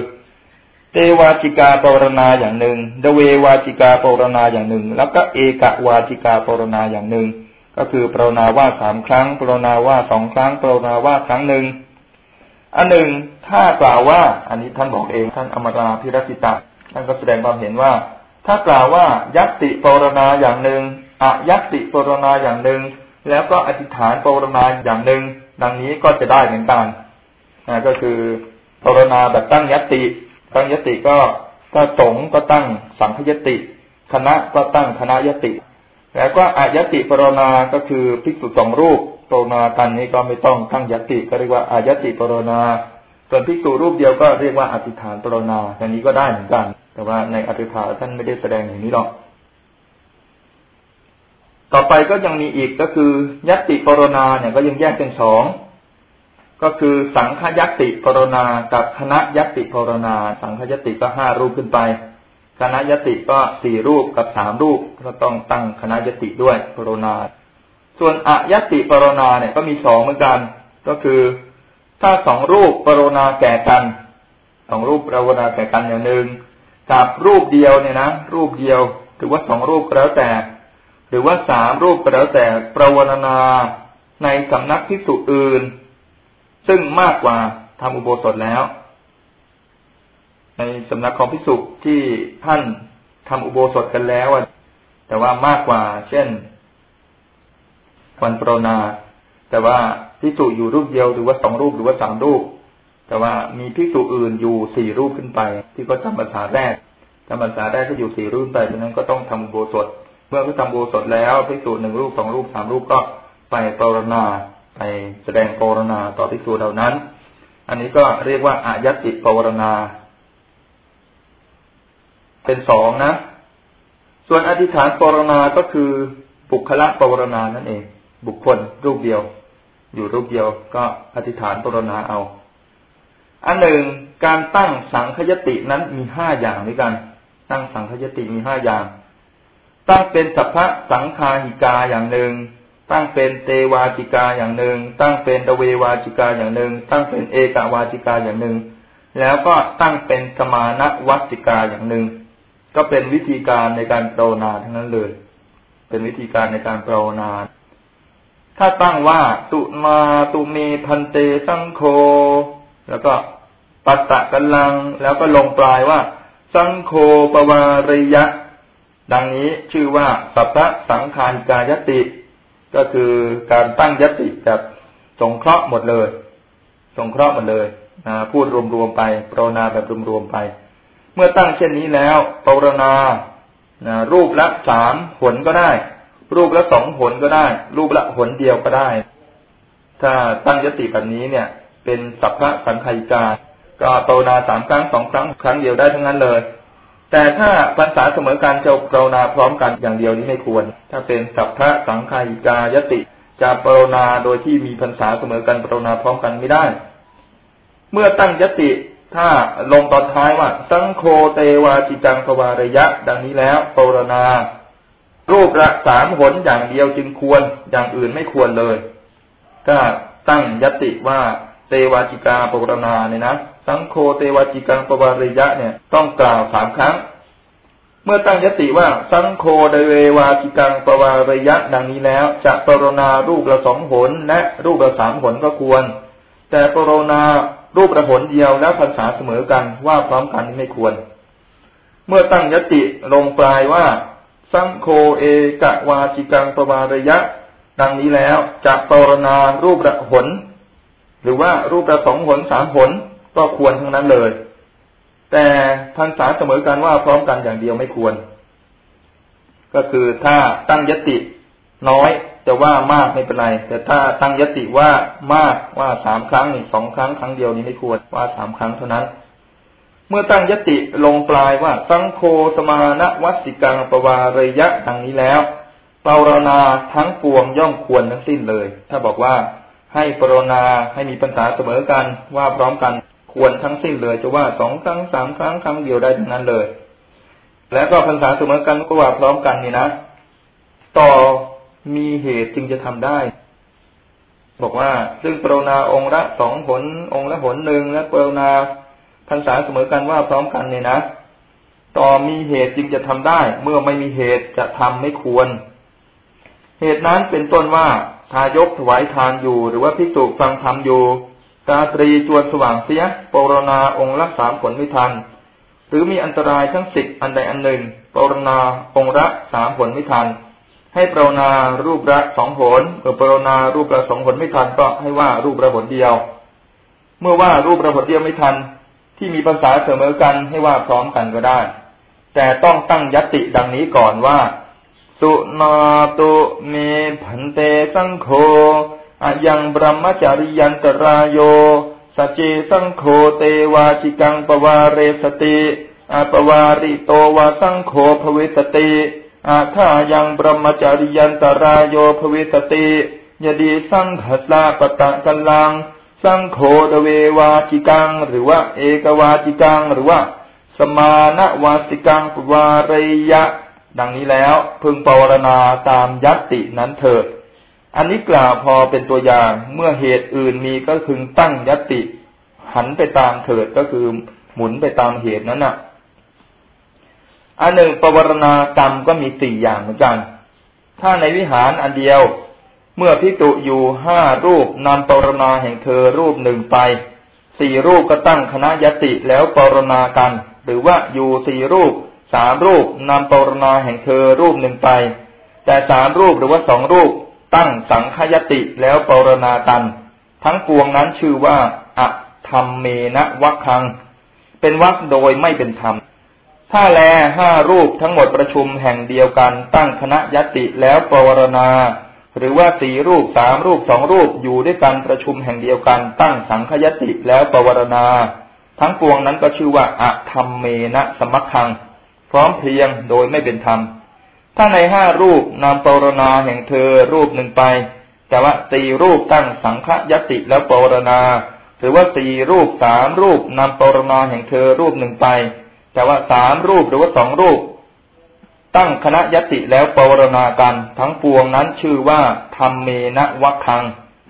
เตวาจิกาปรณาอย่างหนึ่งเดเววาจิกาปรณาอย่างหนึ่ง แล้วก็เอกวาจิกาปรณาอย่างหนึ่ง ก็คือปรณาว่าสามครั้ง ปรณาว่าสองครั้ง ปรณาว่าครั้งหนึ่งอันหนึ่งถ้ากล่าวว่า อันนี้ท่านบอกเองท่านอมราพิรสิตะท่านก็แสดงความเห็นว่า ถ้ากล่าวว่ายัตติปรณาอย่างหนึ่งอะยัตติปรณาอย่างหนึ่งแล้วก็อธิษฐานปรณาอย่างหนึ่งดังนี้ก็จะได้เหมือนกันนะก็คือปรณาแบบตั้งยัตติ ตั้งยติก็ถ้าสงก็ตั้งสังคยติ คณะก็ตั้งคณะยติ แล้วก็อายติปรณาก็คือภิกษุสองรูปโตนากันนี้ก็ไม่ต้องตั้งยติก็เรียกว่าอายติปรณา ส่วนภิกษุรูปเดียวก็เรียกว่าอธิษฐานปรณาอย่างนี้ก็ได้เหมือนกัน แต่ว่าในอธิษฐานท่านไม่ได้แสดงอย่างนี้หรอกต่อไปก็ยังมีอีกก็คือยติปรณาเนี่ยก็ยังแยกเป็นสองก็คือสังขยติปรณากับคณะยติปรณา สังขยติก็ห้ารูปขึ้นไป คณะยติก็สี่รูปกับสามรูปก็ต้องตั้งคณะยติด้วยปรณาส่วนอยัตติปรณาเนี่ยก็มีสองเหมือนกัน ก็คือ ถ้าสองรูปปรณาแก่กันสองรูปปรณาแก่กันอย่างหนึ่งกับรูปเดียวเนี่ยนะรูปเดียวหรือว่าสองรูปก็แล้วแต่ หรือว่าสามรูปก็แล้วแต่ปรวณาในสำนักที่สุอื่น ซึ่งมากกว่าทำอุโบสถแล้ว ในสำนักของพิสุที่ท่านทำอุโบสถกันแล้วแต่ว่ามากกว่า เช่นวันปรนา แต่ว่าพิสุอยู่รูปเดียวหรือว่าสองรูปหรือว่าสามรูป แต่ว่ามีพิสุอื่นอยู่สี่รูปขึ้นไป ที่ก็จำภาษาแรกจำภาษาแรกก็อยู่สี่รูปไปฉะนั้นก็ต้องทำอุโบสถ เมื่อเขาทำอุโบสถแล้วพิสุหนึ่งรูปสองรูปสามรูปก็ไปปรนาไปแสดงปรณาต่อภิกษุเหล่านั้น อันนี้ก็เรียกว่าอายติปรณา เป็นสองนะ ส่วนอธิษฐานปรณาก็คือบุคละปรณานั่นเอง บุคคลรูปเดียว อยู่รูปเดียวก็อธิษฐานปรณาเอา อันหนึ่งการตั้งสังคยตินั้นมีห้าอย่างด้วยกัน ตั้งสังคยติมีห้าอย่าง ตั้งเป็นสัพพะสังคาหิกาอย่างหนึ่งตั้งเป็นเตวาจิกาอย่างหนึ่ง ตั้งเป็นตเววาจิกาอย่างหนึ่ง ตั้งเป็นเอกวาจิกาอย่างหนึ่ง แล้วก็ตั้งเป็นสมานวัจิกาอย่างหนึ่ง ก็เป็นวิธีการในการโปรนาทั้งนั้นเลย เป็นวิธีการในการโปรนา ถ้าตั้งว่าตุมาตุเมพันเตสังโค แล้วก็ปัตตะกันลัง แล้วก็ลงปลายว่าสังโคปวาริยะ ดังนี้ชื่อว่าสัพพะสังขารกายติ ก็คือการตั้งยติแบบสงเคราะห์หมดเลย สงเคราะห์หมดเลยพูดรวมๆไปปรนาแบบรวมๆไป มื่อตั้งเช่นนี้แล้วปรนานะรูปละสามหนก็ได้ รูปละสองหนก็ได้ รูปละหนเดียวก็ได้ ถ้าตั้งยติแบบนี้เนี่ย เป็นสัพพะสังขายกาก็ปรนนาสามครั้งสองครั้งครั้งเดียวได้ทั้งนั้นเลย แต่ถ้าภาษาเสมอการจะปรนนาพร้อมกันอย่างเดียวนี้ไม่ควร ถ้าเป็นสัพพะสังขายกายติจะปรนนาโดยที่มีภาษาเสมอกันปรนนาพร้อมกันไม่ได้ เมื่อตั้งยติ ถ้าลงตอนท้ายว่า สังโคเตวาจิจังภวารยะ ดังนี้แล้วปรนารูปละสามหนอย่างเดียวจึงควรอย่างอื่นไม่ควรเลย ก็ตั้งยติว่าเตวาจิกาปรนาเนี่ยนะสังโคเตวาจิกังปวารยะเนี่ยต้องกล่าวสามครั้ง เมื่อตั้งยติว่า สังโคเดเววาจิกังปวารยะ ดังนี้แล้ว จะปรนารูปละสองหนและรูปละสามหนก็ควร แต่ปรนา รูประหนเดียวและภาษาเสมอกันว่าพร้อมกันไม่ควร เมื่อตั้งยติลงปลายว่า สังโคเอกะวาจิกังปวารยะ ดังนี้แล้วจะปรนารูประหนหรือว่ารูประสองหนสามหนก็ควรทั้งนั้นเลย แต่ภาษาเสมอกันว่าพร้อมกันอย่างเดียวไม่ควร ก็คือถ้าตั้งยติน้อย จะว่ามากไม่เป็นไร แต่ถ้าตั้งยติว่ามากว่าสามครั้งนี่สองครั้งครั้งเดียวนี้ไม่ควรว่าสามครั้งเท่านั้น เมื่อตั้งยติลงปลายว่าสังโคสมานวัสิกังปวารยะดังนี้แล้วปารนาทั้งปวงย่อมควรทั้งสิ้นเลย ถ้าบอกว่าให้ปรนาให้มีปัญหาเสมอกันว่าพร้อมกันควรทั้งสิ้นเลย จะว่าสองครั้งสามครั้งครั้งเดียวได้ทั้งนั้นเลย แล้วก็ภาษาเสมอกันก็ว่าพร้อมกันนี่นะ ต่อ มีเหตุจึงจะทำได้ บอกว่า ซึ่งปรนาองค์ละสองผล องค์ละผลหนึ่งและปรนาพรรษาเสมอกันว่าพร้อมกันเนี่ยนะต่อมีเหตุจึงจะทำได้ เมื่อไม่มีเหตุจะทำไม่ควร เหตุนั้นเป็นต้นว่าทายกถวายทานอยู่ หรือว่าพิสูจฟังธรรมอยู่กาตรีจวนสว่างเสียปรนาองค์ละสามผลไม่ทัน หรือมีอันตรายทั้งสิบอันใดอันหนึ่งปรนาองค์ละสามผลไม่ทัน ให้ปรนนารูปละสองผลเมื่อปรนนารูปละสองผลไม่ทันก็ให้ว่ารูปละผลเดียว เมื่อว่ารูปละผลเดียวไม่ทัน ที่มีภาษาเสมอกันให้ว่าพร้อมกันก็ได้ แต่ต้องตั้งยติดังนี้ก่อนว่า สุนาตุเมผันเตสังโฆอายังบรมจาริยันตรายโยสเจสังโฆเตวาจิกังปวาเรสติอปวาริโตวาสังโฆภเวสติ อาถ้ายังบรมจาริยันตรายโยภเวสติยดีสังหัสลาปตะกัลัง สังโฆเดเววาจิกัง หรือว่า เอกวาจิกัง หรือว่า สมานวาสิกังปวารยะ ดังนี้แล้ว พึงปวารณาตามยัตตินั้นเถิด อันนี้กล่าวพอเป็นตัวอย่างเมื่อเหตุอื่นมีก็พึงตั้งยัตติ หันไปตามเถิดก็คือหมุนไปตามเหตุนั้นน่ะ อันหนึ่งปวารณากรรมก็มีสี่อย่างเหมือนกัน ถ้าในวิหารอันเดียว เมื่อพิจุอยู่ห้ารูปนำปวารณาแห่งเธอรูปหนึ่งไป สี่รูปก็ตั้งคณะยติแล้วปวารณากัน หรือว่าอยู่สี่รูปสามรูปนำปวารณาแห่งเธอรูปหนึ่งไป แต่สามรูปหรือว่าสองรูปตั้งสังขยติแล้วปวารณากัน ทั้งปวงนั้นชื่อว่าอะธรรมเมนะวัคคัง เป็นวัคโดยไม่เป็นธรรม ถ้าแลห้ารูปทั้งหมดประชุมแห่งเดียวกันตั้งคณะยติแล้วปวารณา หรือว่าสี่รูปสามรูปสองรูปอยู่ด้วยกันประชุมแห่งเดียวกันตั้งสังคยติแล้วปวารณา ทั้งปวงนั้นก็ชื่อว่าอะธรรมเมนะสมัคคัง พร้อมเพียงโดยไม่เป็นธรรม ถ้าในห้ารูปนำปวารณาแห่งเธอรูปหนึ่งไป แต่ว่าสี่รูปตั้งสังคยติแล้วปวารณา หรือว่าสี่รูปสามรูปนำปวารณาแห่งเธอรูปหนึ่งไป แต่ว่าสามรูปหรือว่าสองรูป ตั้งคณะยติแล้วปวารณากันทั้งปวงนั้นชื่อว่าธรรมเมนะวัคคัง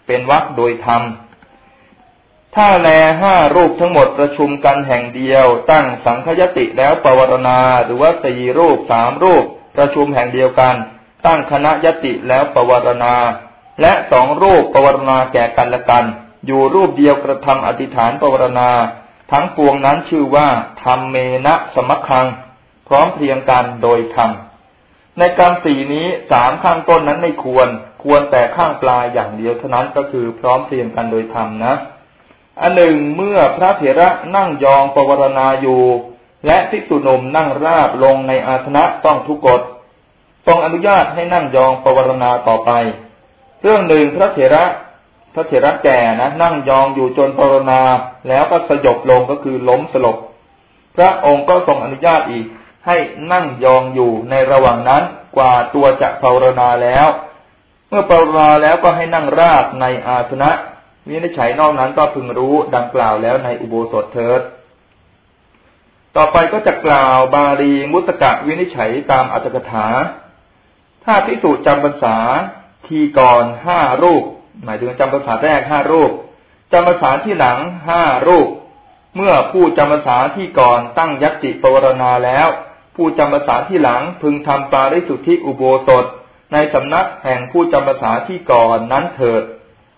เป็นวัคโดยธรรมถ้าแลห้ารูปทั้งหมดประชุมกันแห่งเดียว ตั้งสังคยติแล้วปวารณาหรือว่าสี่รูปสามรูป ประชุมแห่งเดียวกัน ตั้งคณะยติแล้วปวารณา และสองรูปปวารณาแก่กันและกัน อยู่รูปเดียวกระทำอธิษฐานปวารณา ทั้งปวงนั้นชื่อว่าธรรมเมนะสมัคคัง พร้อมเพรียงกันโดยธรรมในการสี่นี้สามข้างต้นนั้นไม่ควร ควรแต่ข้างปลายอย่างเดียวเท่านั้นก็คือพร้อมเพรียงกันโดยธรรมนะอันหนึ่งเมื่อพระเถระนั่งยองปวารณาอยู่ และภิกษุนมนั่งราบลงในอาสนะต้องทุกกฎทรงอนุญาตให้นั่งยองปวารณาต่อไป เรื่องหนึ่งพระเถระ ระเถระแก่นะนั่งยองอยู่จนปรณาแล้วก็สยบลงก็คือล้มสลบ พระองค์ก็ทรงอนุญาตอีก ให้นั่งยองอยู่ในระหว่างนั้นกว่าตัวจะปรณาแล้ว เมื่อปรณาแล้วก็ให้นั่งราบในอาสนะวินิจฉัยนอกนั้นก็พึงรู้ดังกล่าวแล้วในอุโบสถเถิด ต่อไปก็จะกล่าวบาลีมุตกะวินิจฉัยตามอัตถกถา ถ้าพิสูจน์จำภาษาทีก่อนห้ารูป หมายถึงจำภาษาแรกห้ารูปจำภาษาที่หลังห้ารูป เมื่อผู้จำภาษาที่ก่อนตั้งยัตติปวารณาแล้ว ผู้จำภาษาที่หลังพึงทำปาริสุทธิอุโบสถ ในสำนักแห่งผู้จำภาษาที่ก่อนนั้นเถิด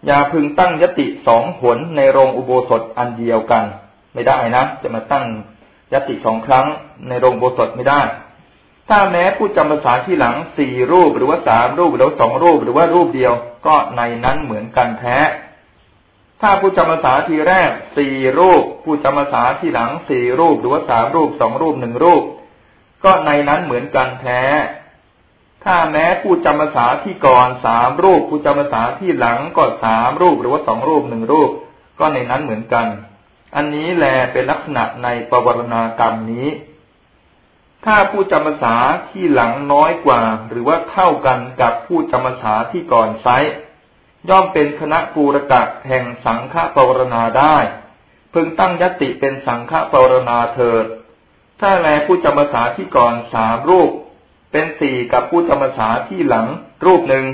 อย่าพึงตั้งยติสองผลในโรงอุโบสถอันเดียวกัน ไม่ได้นะ จะมาตั้งยติสองครั้งในโรงอุโบสถไม่ได้ ถ้าแม้ผู้จำภาษาที่หลังสี่รูปหรือว่าสามรูปหรือว่าสองรูปหรือว่ารูปเดียว ก็ในนั้นเหมือนกันแท้ ถ้าผู้จำภาษาทีแรกสี่รูป ผู้จำภาษาที่หลังสี่รูป หรือว่าสามรูปสองรูปหนึ่งรูป ก็ในนั้นเหมือนกันแท้ ถ้าแม้ผู้จำภาษาที่ก่อนสามรูป ผู้จำภาษาที่หลังก็สามรูป หรือว่าสองรูปหนึ่งรูป ก็ในนั้นเหมือนกัน อันนี้แลเป็นลักษณะในปวารณากรรมนี้ ถ้าผู้จำภาษาที่หลังน้อยกว่า หรือว่าเท่ากันกับผู้จำภาษาที่ก่อนไซย่อมเป็นคณะปูรกะแห่งสังฆปวารณาได้ พึงตั้งยติเป็นสังฆปวารณาเถิด ถ้าแลผู้จำภาษาที่ก่อนสามรูป เป็นสี่กับผู้ธรรมสาที่หลังรูปหนึ่ง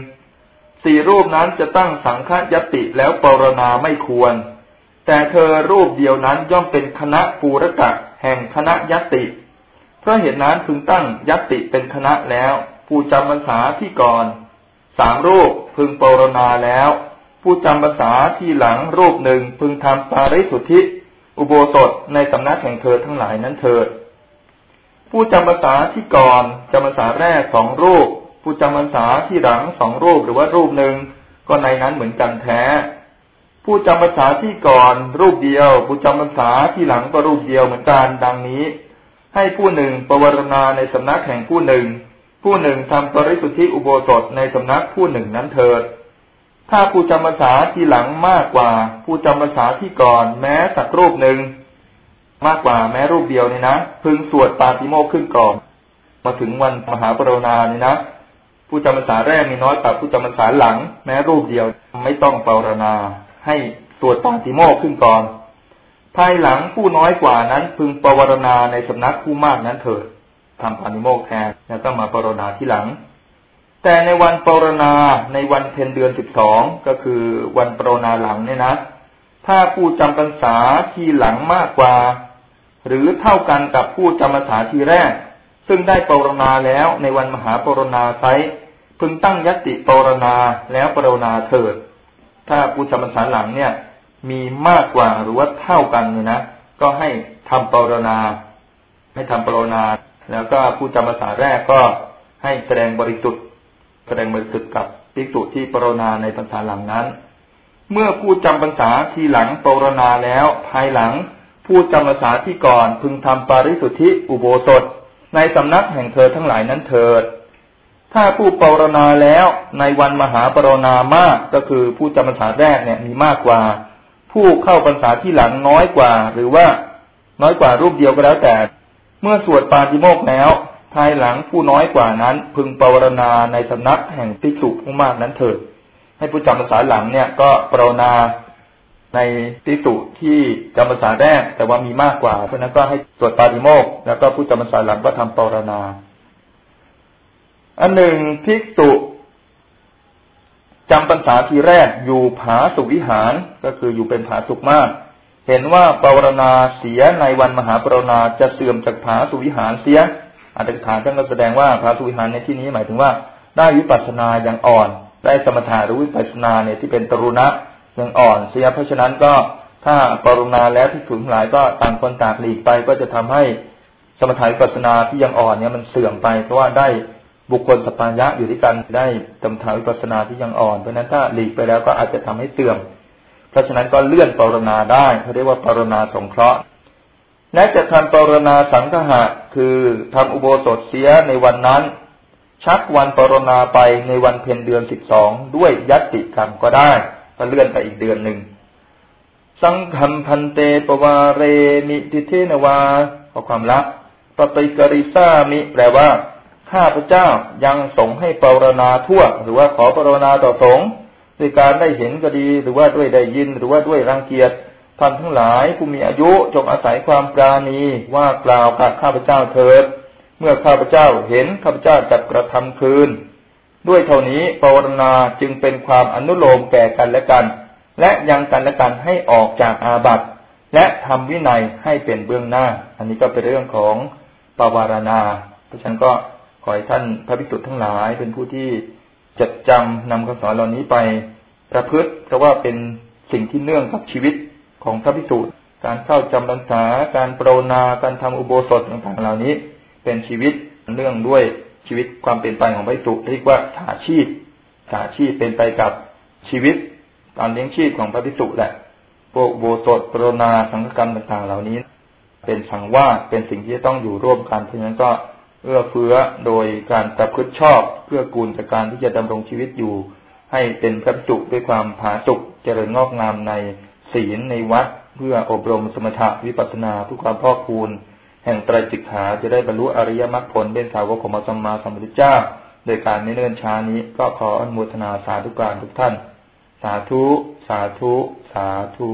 สี่รูปนั้นจะตั้งสังฆยติแล้วปรณาไม่ควร แต่เธอรูปเดียวนั้นย่อมเป็นคณะปูรกะแห่งคณะยติ พระเหตุนั้นพึงตั้งยัติเป็นคณะแล้ว ผู้จำภาษาที่ก่อนสามรูปพึงปรณาแล้ว ผู้จำภาษาที่หลังรูปหนึ่งพึงทำปาริสุทธิอุโบสถในสำนักแห่งเธอทั้งหลายนั้นเถิดผู้จำภาษาที่ก่อนจำภาษาแรกสองรูป ผู้จำภาษาที่หลังสองรูปหรือว่ารูปหนึ่งก็ในนั้นเหมือนกันแท้ ผู้จำภาษาที่ก่อนรูปเดียว ผู้จำภาษาที่หลังก็รูปเดียวเหมือนกันดังนี้ ให้ผู้หนึ่งปวารณาในสำนักแห่งผู้หนึ่ง ผู้หนึ่งทำปริสุทธิอุโบสถในสำนักผู้หนึ่งนั้นเถิด ถ้าผู้จำภาษาที่หลังมากกว่า ผู้จำภาษาที่ก่อน แม้สักรูปหนึ่ง มากกว่าแม้รูปเดียวเนี่ยนะพึงสวดปาติโมกขึ้นก่อน มาถึงวันมหาปรณาเนี่ยนะผู้จำพรรษาแรกมีน้อยกว่าผู้จำพรรษาหลัง แม้รูปเดียวไม่ต้องปรณาให้สวดปาติโมกขึ้นก่อน ภายหลังผู้น้อยกว่านั้นพึงปรณาในสำนักผู้มากนั้นเถิดทำปาติโมกแทนแล้วก็มาปรณาที่หลัง แต่ในวันปรณาในวันเพ็ญเดือนสิบสองก็คือวันปรณาหลังเนี่ยนะ ถ้าผู้จำพรรษาที่หลังมากกว่า หรือเท่ากันกับผู้จำพรรษาทีแรก ซึ่งได้ปรณาแล้วในวันมหาปรณาไซพึงตั้งยติปรณาแล้วปรณาเถิด ถ้าผู้จำพรรษาหลังเนี่ย มีมากกว่าหรือว่าเท่ากันเนี่ยนะ ก็ให้ทำปรณาให้ทำปรณาแล้วก็ผู้จำพรรษาแรกก็ให้แสดงบริสุทธิ์ แสดงบริสุทธิ์กับภิกษุที่ปรณาในพรรษาหลังนั้น เมื่อผู้จำพรรษาทีหลังปรณาแล้ว ภายหลัง ผู้จำภาษาที่ก่อนพึงทำปาริสุทธิอุโบสถ ในสำนักแห่งเธอทั้งหลายนั้นเถิดถ้าผู้ปรณาแล้วในวันมหาปรณามากก็คือผู้จำภาษาแรกเนี่ยมีมากกว่า ผู้เข้าภาษาที่หลังน้อยกว่า หรือว่าน้อยกว่ารูปเดียวก็แล้วแต่ เมื่อสวดปาฏิโมกแล้ว ภายหลังผู้น้อยกว่านั้น พึงปรนณาในสำนักแห่งภิกษุผู้มากนั้นเถิดให้ผู้จำภาษาหลังเนี่ย ก็ปรนณาในติสุที่จำพรรษาแรก แต่ว่ามีมากกว่า เพราะนั้นก็ให้สวดปาฏิโมกแล้วก็ผู้จำพรรษาหลังก็ทำปรนณาอันหนึ่งภิกษุ จำพรรษาทีแรกอยู่ผาสุวิหารก็คืออยู่เป็นผาสุกมาก เห็นว่าปรณาเสียในวันมหาปรณาจะเสื่อมจากผาสุวิหารเสียอัตถกถาท่านก็แสดงว่าผาสุวิหารในที่นี้หมายถึงว่า ได้วิปัสสนาอย่างอ่อน ได้สมถะหรือวิปัสสนาเนี่ยที่เป็นตรุณะยังอ่อนเสียเพราะฉะนั้นก็ถ้าปรุณาแล้วที่ถึงหลายก็ต่างคนต่างหลีกไปก็จะทำให้สมถะปัสนาที่ยังอ่อนเนี่ยมันเสื่อมไปเพราะว่าได้ บุคคลสปัญญะอยู่ที่กันได้สมถะวิปัสนาที่ยังอ่อน เพราะนั้นถ้าหลีกไปแล้วก็อาจจะทำให้เสื่อม เพราะฉะนั้นก็เลื่อนปรณาได้เขาเรียกว่าปรณาสงเคราะห์และจะทำปรณาสังฆะคือทำอุโบสถเสียในวันนั้น ชักวันปรณาไปในวันเพ็ญเดือนสิบสองด้วยยัตติกรรมก็ได้ก็เลื่อนไปอีกเดือนหนึ่งสังคัมพันเตปวาเรมิติเทนวาขอความละปฏิกริซามิแปลว่า ข้าพเจ้ายังสงให้ปรณาทั่ว หรือว่าขอปรณาต่อสงด้วยการได้เห็นก็ดี หรือว่าด้วยได้ยิน หรือว่าด้วยรังเกียจท่านทั้งหลายผู้มีอายุจงอาศัยความปราณีว่ากล่าวกับข้าพเจ้าเถิด เมื่อข้าพเจ้าเห็นข้าพเจ้าจักระทำคืน ด้วยเท่านี้ปรณาจึงเป็นความอนุโลมแก่กันและกัน และยังกันและกันให้ออกจากอาบัติและทำวินัยให้เป็นเบื้องหน้า อันนี้ก็เป็นเรื่องของปวารณาเพราะฉะนั้นก็ ขอให้ท่านพระภิกษุทั้งหลาย เป็นผู้ที่จดจำนำคำสอนเหล่านี้ไปประพฤติเพราะว่าเป็นสิ่งที่เนื่องกับชีวิตของพระภิกษุการเข้าจำพรรษาการปรนนาการทำอุโบสถต่างๆเหล่านี้ เป็นชีวิตเนื่องด้วยชีวิตความเป็นไปของพระภิกษุเรียกว่าถาชีพถาชีพเป็นไปกับชีวิตการเลี้ยงชีพของพระภิกษุแหละพวกโบสถปรนนาสังฆกรรมต่างๆ เหล่านี้ เป็นสังวาสเป็นสิ่งที่ต้องอยู่ร่วมกันเพราะฉะนั้นก็ เอื้อเฟื้อโดยการประพฤติชอบเพื่อกูลจากการที่จะดำรงชีวิตอยู่ ให้เป็นพระจุด้วยความผาสุกเจริญงอกงามในศีลในวัด เพื่ออบรมสมถะวิปัสนาเพื่อความพอกพูนแห่งไตรจิกขาจะได้บรรลุอริยมรรคผลเป็นสาวกของมรรคมาสัมพุทธเจ้า โดยการไม่เนิ่นช้านี้ก็ขออนุโมทนาสาธุการทุกท่าน สาธุ สาธุ สาธุ